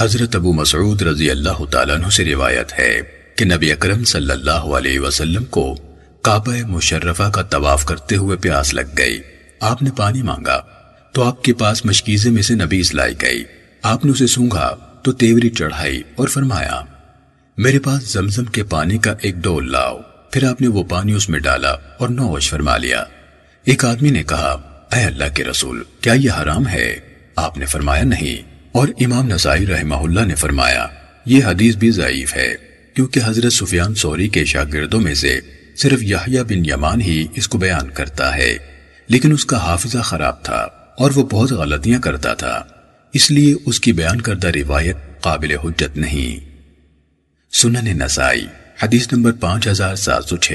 حضرت ابو مسعود رضی اللہ تعالیٰ عنہ سے روایت ہے کہ نبی اکرم صلی اللہ علیہ وسلم کو کعبہ مشرفہ کا طواف کرتے ہوئے پیاس لگ گئی۔ آپ نے پانی مانگا تو آپ کے پاس مشکیزے میں سے نبیس لائی گئی۔ آپ نے اسے سونگا تو تیوری چڑھائی اور فرمایا، میرے پاس زمزم کے پانی کا ایک ڈول لاؤ۔ پھر آپ نے وہ پانی اس میں ڈالا اور نوش فرما لیا۔ ایک آدمی نے کہا، اے اللہ کے رسول، کیا یہ حرام ہے؟ آپ نے فرمایا، نہیں۔ اور امام نسائی رحمہ اللہ نے فرمایا، یہ حدیث بھی ضعیف ہے، کیونکہ حضرت سفیان سوری کے شاگردوں میں سے صرف یحییٰ بن یمان ہی اس کو بیان کرتا ہے، لیکن اس کا حافظہ خراب تھا اور وہ بہت غلطیاں کرتا تھا، اس لیے اس کی بیان کردہ روایت قابل حجت نہیں۔ سنن نسائی، حدیث نمبر پانچ ہزار سات سو چھ۔